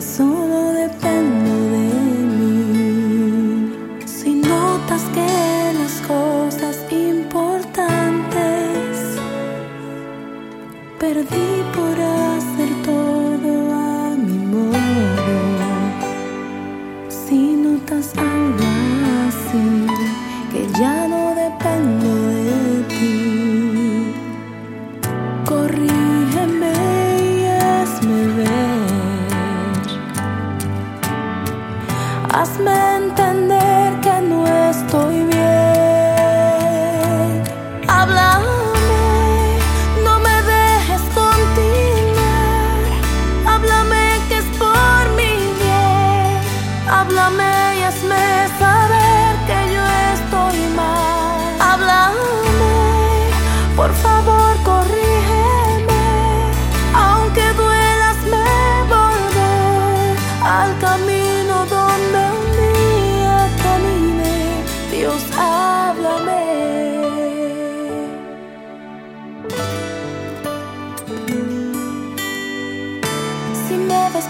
solo dependo de mí. Si notas que Hazme entender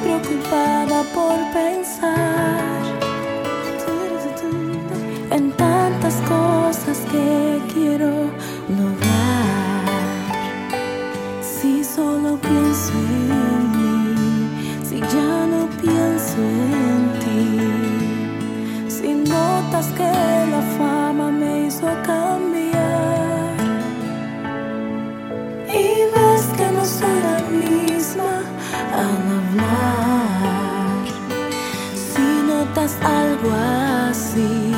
Preocupada por pensar en tantas cosas que quiero lograr, si solo pienso en mí, si ya no pienso en ti, si notas que la fama algo así,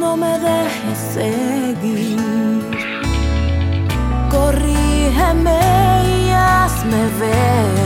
no me dejes seguir. Corrígeme y hazme ver.